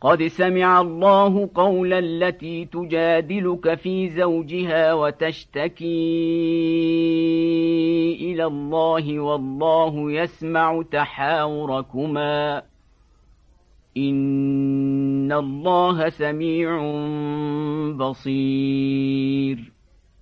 قد سمع الله قول التي تجادلك في زوجها وتشتكي إلى الله والله يسمع تحاوركما. إن الله سميع بصير.